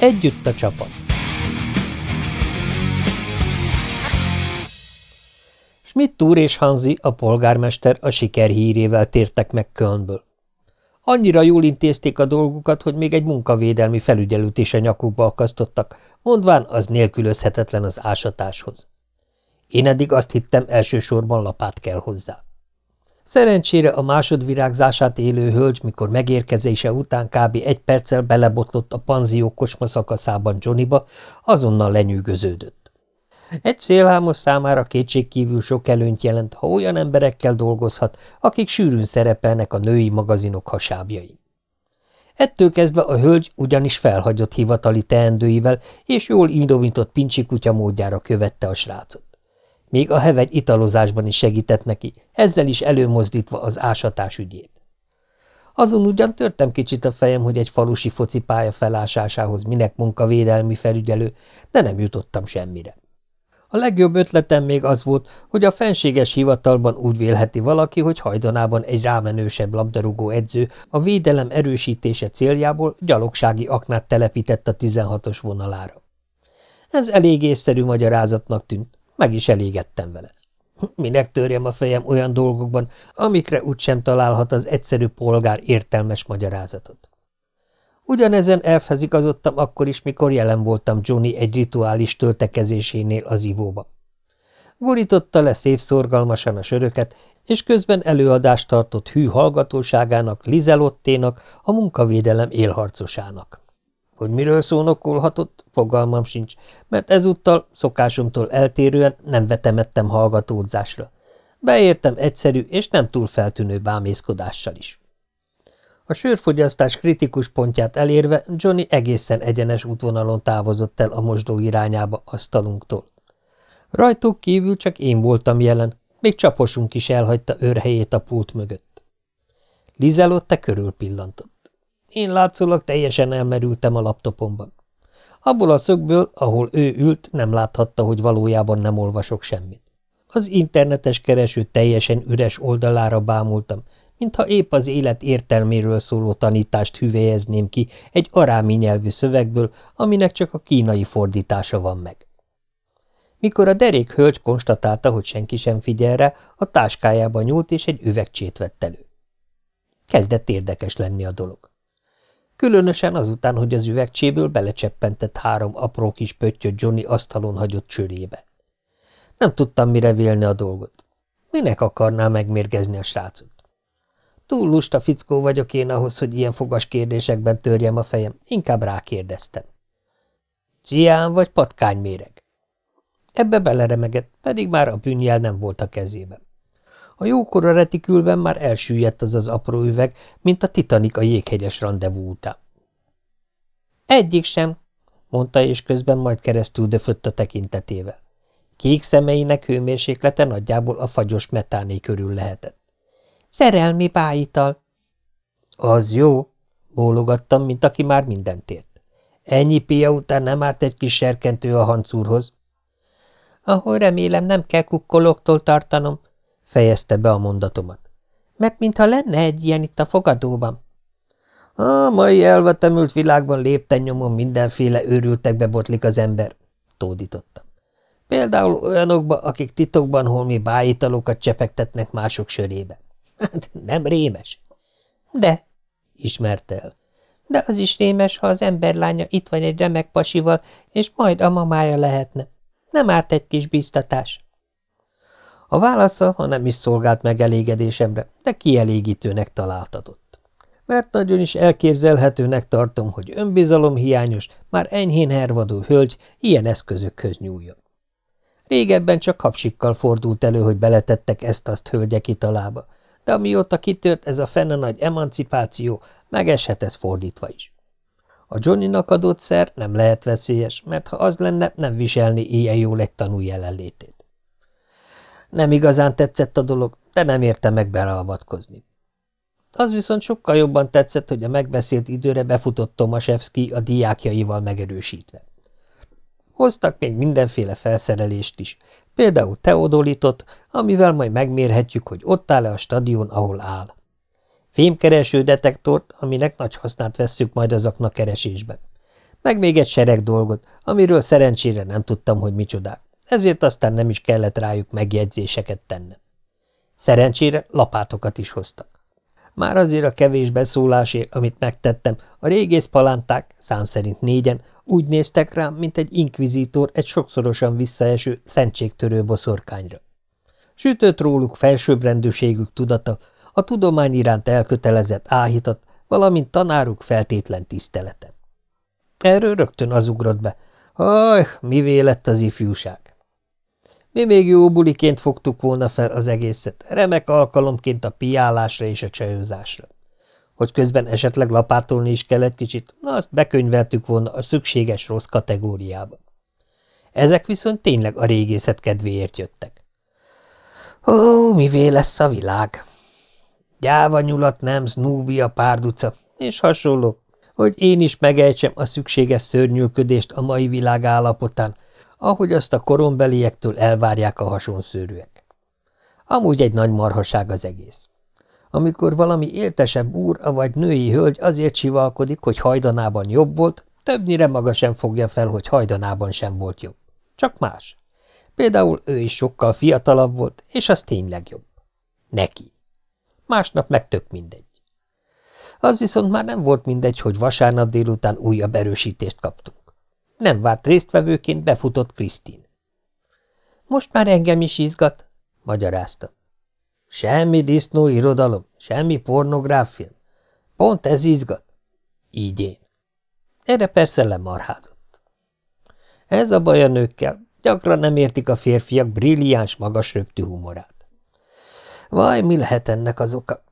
Együtt a csapat. Schmidt úr és Hanzi, a polgármester a siker hírével tértek meg Kölnből. Annyira jól intézték a dolgukat, hogy még egy munkavédelmi felügyelőt is a nyakukba akasztottak, mondván az nélkülözhetetlen az ásatáshoz. Én eddig azt hittem, elsősorban lapát kell hozzá. Szerencsére a másodvirágzását élő hölgy, mikor megérkezése után kb. egy perccel belebotlott a panzió kosma szakaszában Johnnyba, azonnal lenyűgöződött. Egy szélhámos számára kétségkívül sok előnyt jelent, ha olyan emberekkel dolgozhat, akik sűrűn szerepelnek a női magazinok hasábjai. Ettől kezdve a hölgy ugyanis felhagyott hivatali teendőivel, és jól indomított pincsi kutya módjára követte a srácot. Még a hevegy italozásban is segített neki, ezzel is előmozdítva az ásatás ügyét. Azon ugyan törtem kicsit a fejem, hogy egy falusi focipálya felásásához minek munkavédelmi felügyelő, de nem jutottam semmire. A legjobb ötletem még az volt, hogy a fenséges hivatalban úgy vélheti valaki, hogy hajdanában egy rámenősebb labdarúgó edző a védelem erősítése céljából gyalogsági aknát telepített a 16-os vonalára. Ez elég észszerű magyarázatnak tűnt, meg is elégedtem vele. Minek törjem a fejem olyan dolgokban, amikre úgysem találhat az egyszerű polgár értelmes magyarázatot. Ugyanezen elfezigazottam akkor is, mikor jelen voltam Johnny egy rituális töltekezésénél az ivóba. Gurította le szép szorgalmasan a söröket, és közben előadást tartott hű hallgatóságának, Lizelotténak, a munkavédelem élharcosának. Hogy miről szónokolhatott, fogalmam sincs, mert ezúttal szokásomtól eltérően nem vetemettem hallgatódzásra. Beértem egyszerű és nem túl feltűnő bámészkodással is. A sörfogyasztás kritikus pontját elérve Johnny egészen egyenes útvonalon távozott el a mosdó irányába asztalunktól. Rajtuk kívül csak én voltam jelen, még csaposunk is elhagyta őrhelyét a pult mögött. Lizelotte körül pillantott. Én látszólag teljesen elmerültem a laptopomban. Abból a szögből, ahol ő ült, nem láthatta, hogy valójában nem olvasok semmit. Az internetes kereső teljesen üres oldalára bámultam, mintha épp az élet értelméről szóló tanítást hüvelyezném ki egy arámi nyelvű szövegből, aminek csak a kínai fordítása van meg. Mikor a derék hölgy konstatálta, hogy senki sem figyel rá, a táskájába nyúlt és egy üvegcsét vett elő. Kezdett érdekes lenni a dolog. Különösen azután, hogy az üvegcséből belecseppentett három apró kis pöttyöt Johnny asztalon hagyott csőrébe. Nem tudtam, mire vélni a dolgot. Minek akarná megmérgezni a srácot? Túl lusta fickó vagyok én ahhoz, hogy ilyen fogas kérdésekben törjem a fejem, inkább rákérdeztem. Cián vagy patkányméreg? Ebbe beleremegett, pedig már a bűnjel nem volt a kezében. A jókora retikülben már elsüllyedt az az apró üveg, mint a Titanic a jéghegyes rendezvú után. Egyik sem, mondta, és közben majd keresztül döfött a tekintetével. Kék szemeinek hőmérséklete nagyjából a fagyos metáné körül lehetett. Szerelmi bájital. Az jó, bólogattam, mint aki már mindent ért. Ennyi pia után nem árt egy kis serkentő a hancúrhoz. Ahol remélem nem kell kukkolóktól tartanom, fejezte be a mondatomat. Mert mintha lenne egy ilyen itt a fogadóban. A mai elvetemült világban lépten nyomon mindenféle őrültekbe botlik az ember, tódítottam. Például olyanokba, akik titokban holmi bájitalokat csepegtetnek mások sörébe. Hát nem rémes. De, ismerte el. De az is rémes, ha az emberlánya itt van egy remek pasival, és majd a mamája lehetne. Nem árt egy kis biztatás. A válasza, ha nem is szolgált megelégedésemre, de kielégítőnek találtatott. Mert nagyon is elképzelhetőnek tartom, hogy önbizalomhiányos, már enyhén hervadó hölgy ilyen eszközökhöz nyúljon. Régebben csak hapsikkal fordult elő, hogy beletettek ezt-azt hölgyek italába, de amióta kitört ez a fenne nagy emancipáció, megeshet ez fordítva is. A Johnnynak adott szer nem lehet veszélyes, mert ha az lenne, nem viselni ilyen jól egy tanú jelenlétét. Nem igazán tetszett a dolog, de nem érte meg beleavatkozni. Az viszont sokkal jobban tetszett, hogy a megbeszélt időre befutott Tomaszewski a diákjaival megerősítve. Hoztak még mindenféle felszerelést is, például teodolitot, amivel majd megmérhetjük, hogy ott áll-e a stadion, ahol áll. Fémkereső detektort, aminek nagy hasznát vesszük majd azoknak keresésben. meg még egy sereg dolgot, amiről szerencsére nem tudtam, hogy micsodák, ezért aztán nem is kellett rájuk megjegyzéseket tennem. Szerencsére lapátokat is hoztak. Már azért a kevés beszólásért, amit megtettem, a régész palánták, szám szerint négyen, úgy néztek rám, mint egy inkvizítor egy sokszorosan visszaeső, szentségtörő boszorkányra. Sütött róluk felsőbbrendűségük tudata, a tudomány iránt elkötelezett áhítat, valamint tanáruk feltétlen tisztelete. Erről rögtön az ugrott be. Haj, mivé lett az ifjúság? Mi még jó buliként fogtuk volna fel az egészet, remek alkalomként a piálásra és a csajozásra. Hogy közben esetleg lapátolni is kell egy kicsit, na azt bekönyveltük volna a szükséges rossz kategóriába. Ezek viszont tényleg a régészet kedvéért jöttek. Ó, mivé lesz a világ? Gyáva nyulat nem, Snúbia párduca, és hasonlók, hogy én is megejtsem a szükséges szörnyűködést a mai világ állapotán, ahogy azt a korombeliektől elvárják a hasonszőrűek. Amúgy egy nagy marhaság az egész. Amikor valami éltesebb úr, vagy női hölgy azért sivalkodik, hogy hajdanában jobb volt, többnyire maga sem fogja fel, hogy hajdanában sem volt jobb. Csak más. Például ő is sokkal fiatalabb volt, és az tényleg jobb. Neki. Másnap meg tök mindegy. Az viszont már nem volt mindegy, hogy vasárnap délután újabb erősítést kaptunk. Nem várt résztvevőként befutott Krisztin. Most már engem is izgat, magyarázta. Semmi disznó irodalom, semmi pornográf film. Pont ez izgat. Így én. Erre persze lemarházott. Ez a baj a nőkkel. Gyakran nem értik a férfiak brilliáns, magas röptű humorát. Vaj, mi lehet ennek az oka?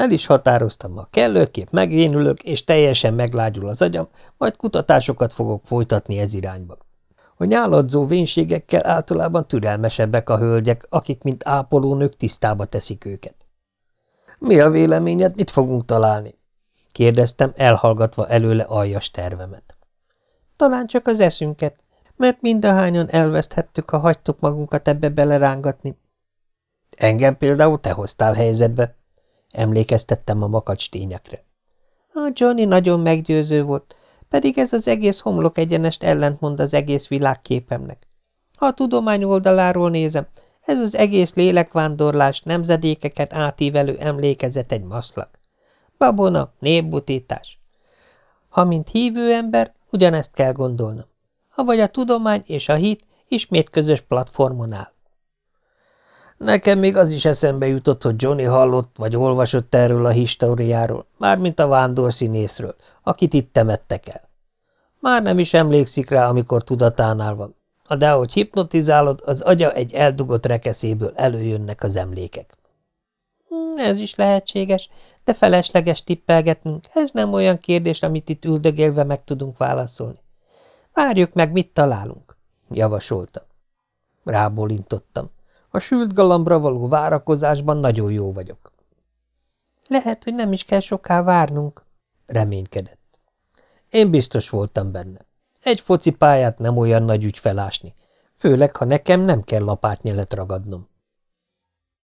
El is határoztam, ha kellőképp megvénülök, és teljesen meglágyul az agyam, majd kutatásokat fogok folytatni ez irányba. A nyáladzó vénségekkel általában türelmesebbek a hölgyek, akik, mint ápolónők, tisztába teszik őket. Mi a véleményed, mit fogunk találni? kérdeztem, elhallgatva előle aljas tervemet. Talán csak az eszünket, mert mindahányan elveszthettük, ha hagytuk magunkat ebbe belerángatni. Engem például te hoztál helyzetbe, emlékeztettem a makacs tényekre. A Johnny nagyon meggyőző volt, pedig ez az egész homlok egyenest ellentmond az egész világképemnek. Ha a tudomány oldaláról nézem, ez az egész lélekvándorlás nemzedékeket átívelő emlékezet egy maszlag. Babona, népbutítás. Ha mint hívő ember, ugyanezt kell gondolnom. Ha vagy a tudomány és a hit ismét közös platformon áll. Nekem még az is eszembe jutott, hogy Johnny hallott vagy olvasott erről a históriáról, mármint a vándor színészről, akit itt temettek el. Már nem is emlékszik rá, amikor tudatánál van, de ahogy hipnotizálod, az agya egy eldugott rekeszéből előjönnek az emlékek. Hmm, ez is lehetséges, de felesleges tippelgetnünk, ez nem olyan kérdés, amit itt üldögélve meg tudunk válaszolni. Várjuk meg, mit találunk, javasolta. Rábólintottam. A sült galambra való várakozásban nagyon jó vagyok. Lehet, hogy nem is kell soká várnunk, reménykedett. Én biztos voltam benne. Egy foci pályát nem olyan nagy ügy felásni, főleg, ha nekem nem kell lapátnyelet ragadnom.